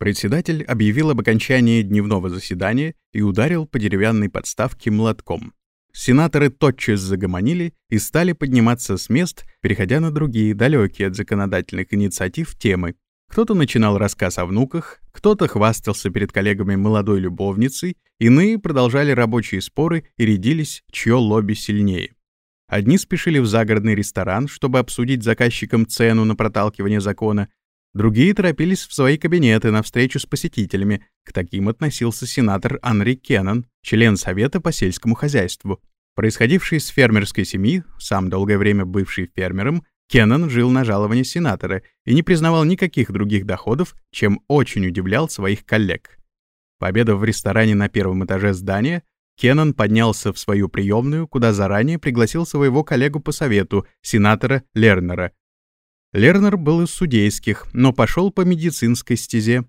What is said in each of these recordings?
Председатель объявил об окончании дневного заседания и ударил по деревянной подставке молотком. Сенаторы тотчас загомонили и стали подниматься с мест, переходя на другие, далекие от законодательных инициатив, темы. Кто-то начинал рассказ о внуках, кто-то хвастался перед коллегами молодой любовницей, иные продолжали рабочие споры и рядились, чье лобби сильнее. Одни спешили в загородный ресторан, чтобы обсудить заказчикам цену на проталкивание закона, Другие торопились в свои кабинеты на встречу с посетителями. К таким относился сенатор Анри Кеннон, член Совета по сельскому хозяйству. Происходивший из фермерской семьи, сам долгое время бывший фермером, Кеннон жил на жалование сенатора и не признавал никаких других доходов, чем очень удивлял своих коллег. Пообедав в ресторане на первом этаже здания, Кеннон поднялся в свою приемную, куда заранее пригласил своего коллегу по совету, сенатора Лернера, Лернер был из судейских, но пошел по медицинской стезе.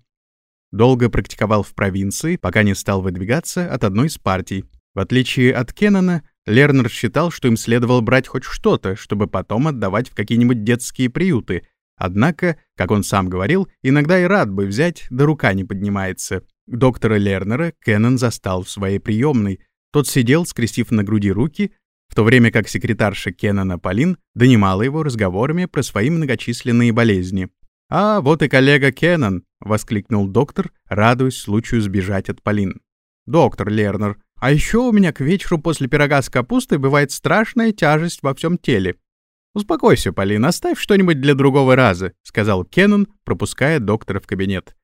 Долго практиковал в провинции, пока не стал выдвигаться от одной из партий. В отличие от Кеннона, Лернер считал, что им следовало брать хоть что-то, чтобы потом отдавать в какие-нибудь детские приюты. Однако, как он сам говорил, иногда и рад бы взять, да рука не поднимается. Доктора Лернера Кеннон застал в своей приемной. Тот сидел, скрестив на груди руки, в то время как секретарша Кеннона Полин донимала его разговорами про свои многочисленные болезни. «А, вот и коллега Кеннон!» — воскликнул доктор, радуясь случаю сбежать от Полин. «Доктор Лернер, а еще у меня к вечеру после пирога с капустой бывает страшная тяжесть во всем теле». «Успокойся, Полин, оставь что-нибудь для другого раза», — сказал Кеннон, пропуская доктора в кабинет.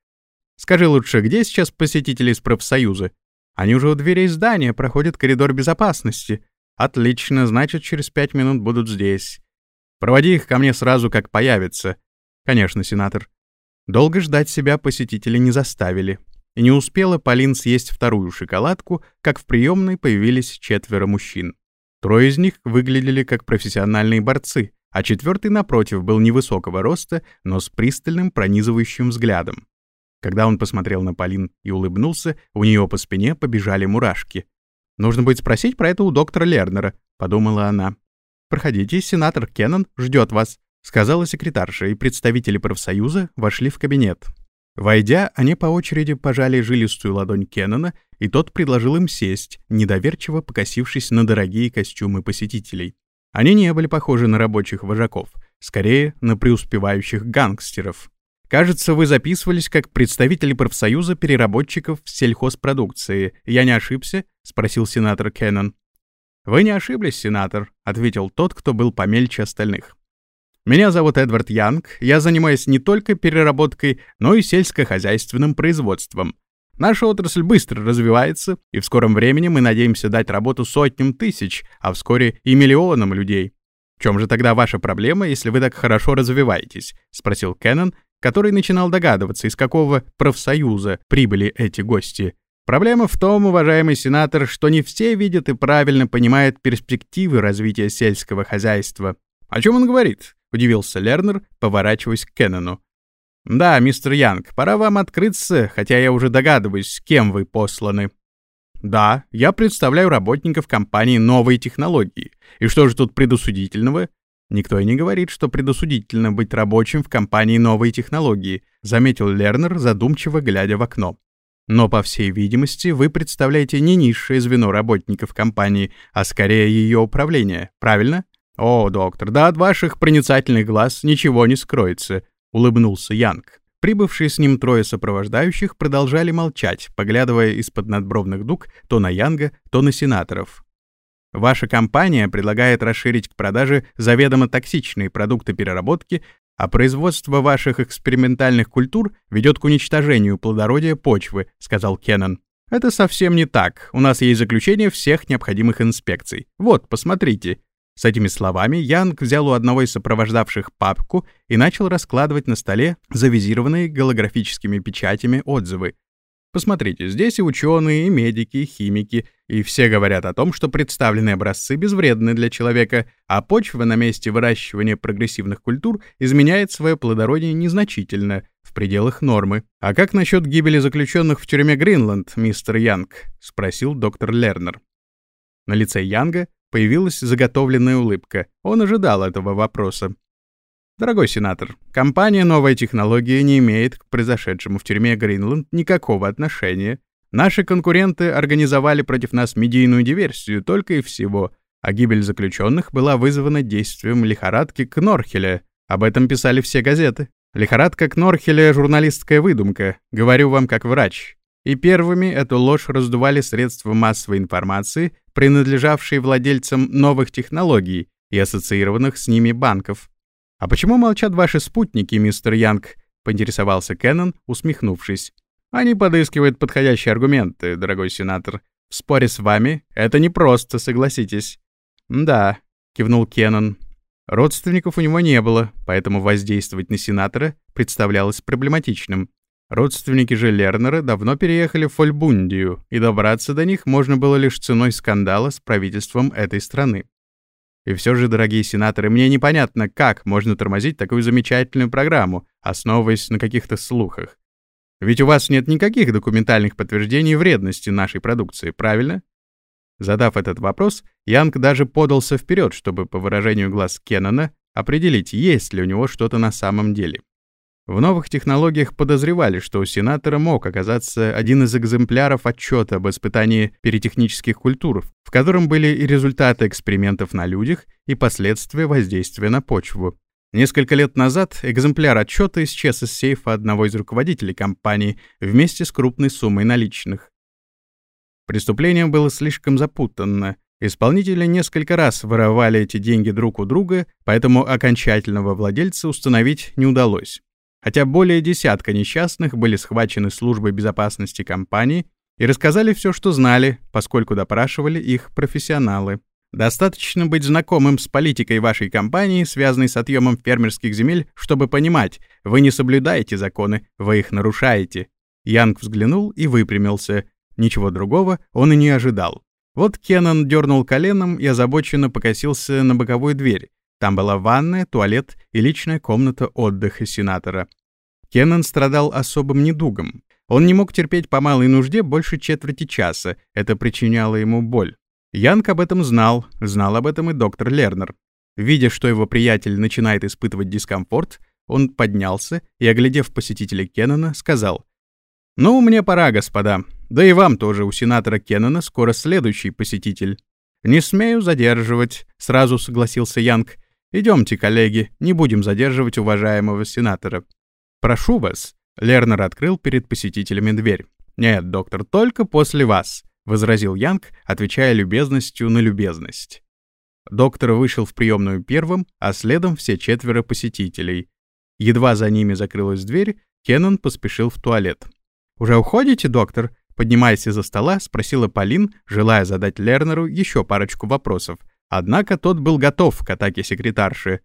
«Скажи лучше, где сейчас посетители из профсоюза? Они уже у дверей здания проходят коридор безопасности. «Отлично, значит, через пять минут будут здесь. Проводи их ко мне сразу, как появятся». «Конечно, сенатор». Долго ждать себя посетители не заставили. И не успела Полин съесть вторую шоколадку, как в приемной появились четверо мужчин. Трое из них выглядели как профессиональные борцы, а четвертый, напротив, был невысокого роста, но с пристальным пронизывающим взглядом. Когда он посмотрел на Полин и улыбнулся, у нее по спине побежали мурашки. Нужно будет спросить про это у доктора Лернера», — подумала она. «Проходите, сенатор Кеннон ждет вас», — сказала секретарша, и представители профсоюза вошли в кабинет. Войдя, они по очереди пожали жилистую ладонь Кеннона, и тот предложил им сесть, недоверчиво покосившись на дорогие костюмы посетителей. Они не были похожи на рабочих вожаков, скорее на преуспевающих гангстеров. Кажется, вы записывались как представители профсоюза переработчиков сельхозпродукции. Я не ошибся? спросил сенатор Кеннон. Вы не ошиблись, сенатор, ответил тот, кто был помельче остальных. Меня зовут Эдвард Янг. Я занимаюсь не только переработкой, но и сельскохозяйственным производством. Наша отрасль быстро развивается, и в скором времени мы надеемся дать работу сотням тысяч, а вскоре и миллионам людей. В чем же тогда ваша проблема, если вы так хорошо развиваетесь? спросил Кеннон, который начинал догадываться, из какого профсоюза прибыли эти гости. Проблема в том, уважаемый сенатор, что не все видят и правильно понимают перспективы развития сельского хозяйства. «О чем он говорит?» — удивился Лернер, поворачиваясь к Кеннону. «Да, мистер Янг, пора вам открыться, хотя я уже догадываюсь, с кем вы посланы». «Да, я представляю работников компании «Новые технологии». И что же тут предусудительного? Никто и не говорит, что предосудительно быть рабочим в компании новой технологии, заметил Лернер, задумчиво глядя в окно. Но, по всей видимости, вы представляете не низшее звено работников компании, а скорее ее управление, правильно? О, доктор, да от ваших проницательных глаз ничего не скроется, улыбнулся Янг. Прибывшие с ним трое сопровождающих продолжали молчать, поглядывая из-под надбровных дуг то на Янга, то на сенаторов. Ваша компания предлагает расширить к продаже заведомо токсичные продукты переработки, а производство ваших экспериментальных культур ведет к уничтожению плодородия почвы, сказал Кеннон. Это совсем не так. У нас есть заключение всех необходимых инспекций. Вот, посмотрите. С этими словами Янг взял у одного из сопровождавших папку и начал раскладывать на столе завизированные голографическими печатями отзывы. Посмотрите, здесь и ученые, и медики, и химики, и все говорят о том, что представленные образцы безвредны для человека, а почва на месте выращивания прогрессивных культур изменяет свое плодородие незначительно, в пределах нормы. «А как насчет гибели заключенных в тюрьме Гринланд, мистер Янг?» — спросил доктор Лернер. На лице Янга появилась заготовленная улыбка. Он ожидал этого вопроса. Дорогой сенатор, компания «Новая технология» не имеет к произошедшему в тюрьме Гринленд никакого отношения. Наши конкуренты организовали против нас медийную диверсию только и всего, а гибель заключенных была вызвана действием лихорадки Кнорхеля. Об этом писали все газеты. Лихорадка Кнорхеля — журналистская выдумка, говорю вам как врач. И первыми эту ложь раздували средства массовой информации, принадлежавшие владельцам новых технологий и ассоциированных с ними банков. «А почему молчат ваши спутники, мистер Янг?» — поинтересовался Кеннон, усмехнувшись. «Они подыскивают подходящие аргументы, дорогой сенатор. В споре с вами это непросто, согласитесь». «Да», — кивнул Кеннон. Родственников у него не было, поэтому воздействовать на сенатора представлялось проблематичным. Родственники же Лернера давно переехали в Фольбундию, и добраться до них можно было лишь ценой скандала с правительством этой страны. И все же, дорогие сенаторы, мне непонятно, как можно тормозить такую замечательную программу, основываясь на каких-то слухах. Ведь у вас нет никаких документальных подтверждений вредности нашей продукции, правильно? Задав этот вопрос, Янг даже подался вперед, чтобы, по выражению глаз Кеннона, определить, есть ли у него что-то на самом деле. В новых технологиях подозревали, что у сенатора мог оказаться один из экземпляров отчета об испытании перетехнических культур, в котором были и результаты экспериментов на людях, и последствия воздействия на почву. Несколько лет назад экземпляр отчета исчез из сейфа одного из руководителей компании вместе с крупной суммой наличных. Преступление было слишком запутанно. Исполнители несколько раз воровали эти деньги друг у друга, поэтому окончательного владельца установить не удалось хотя более десятка несчастных были схвачены службой безопасности компании и рассказали все, что знали, поскольку допрашивали их профессионалы. Достаточно быть знакомым с политикой вашей компании, связанной с отъемом фермерских земель, чтобы понимать, вы не соблюдаете законы, вы их нарушаете. Янг взглянул и выпрямился. Ничего другого он и не ожидал. Вот Кеннон дернул коленом и озабоченно покосился на боковую дверь, там была ванная, туалет и личная комната отдыха сенатора. Кеннон страдал особым недугом. Он не мог терпеть по малой нужде больше четверти часа, это причиняло ему боль. Янг об этом знал, знал об этом и доктор Лернер. Видя, что его приятель начинает испытывать дискомфорт, он поднялся и, оглядев посетителя Кеннона, сказал, «Ну, мне пора, господа. Да и вам тоже, у сенатора Кеннона скоро следующий посетитель». «Не смею задерживать», — сразу согласился Янг. Идемте, коллеги, не будем задерживать уважаемого сенатора. Прошу вас. Лернер открыл перед посетителями дверь. Нет, доктор, только после вас, возразил Янг, отвечая любезностью на любезность. Доктор вышел в приемную первым, а следом все четверо посетителей. Едва за ними закрылась дверь, Кеннон поспешил в туалет. «Уже уходите, доктор?» Поднимаясь из-за стола, спросила Полин, желая задать Лернеру еще парочку вопросов, Однако тот был готов к атаке секретарши.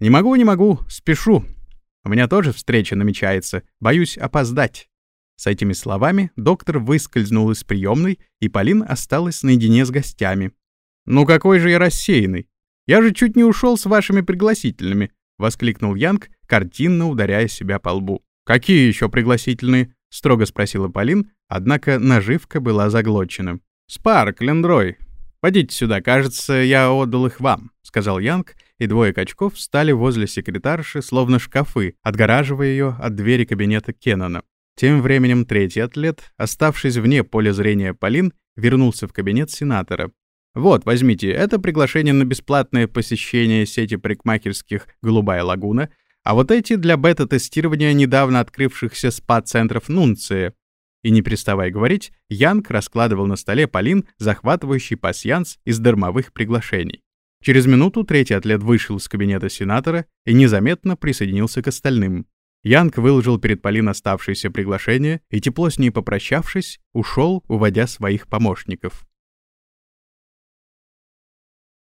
«Не могу, не могу, спешу. У меня тоже встреча намечается, боюсь опоздать». С этими словами доктор выскользнул из приемной, и Полин осталась наедине с гостями. «Ну какой же я рассеянный! Я же чуть не ушел с вашими пригласительными!» — воскликнул Янг, картинно ударяя себя по лбу. «Какие еще пригласительные?» — строго спросила Полин, однако наживка была заглочена. «Спарк, Лендрой, «Подите сюда, кажется, я отдал их вам», — сказал Янг, и двое качков встали возле секретарши, словно шкафы, отгораживая ее от двери кабинета Кеннона. Тем временем третий атлет, оставшись вне поля зрения Полин, вернулся в кабинет сенатора. «Вот, возьмите, это приглашение на бесплатное посещение сети парикмахерских «Голубая лагуна», а вот эти для бета-тестирования недавно открывшихся спа-центров Нунция. И не переставая говорить, Янг раскладывал на столе Полин захватывающий пасьянс из дармовых приглашений. Через минуту третий атлет вышел из кабинета сенатора и незаметно присоединился к остальным. Янг выложил перед Полин оставшееся приглашение и, тепло с ней попрощавшись, ушел, уводя своих помощников.